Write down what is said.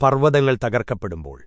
പർവതങ്ങൾ തകർക്കപ്പെടുമ്പോൾ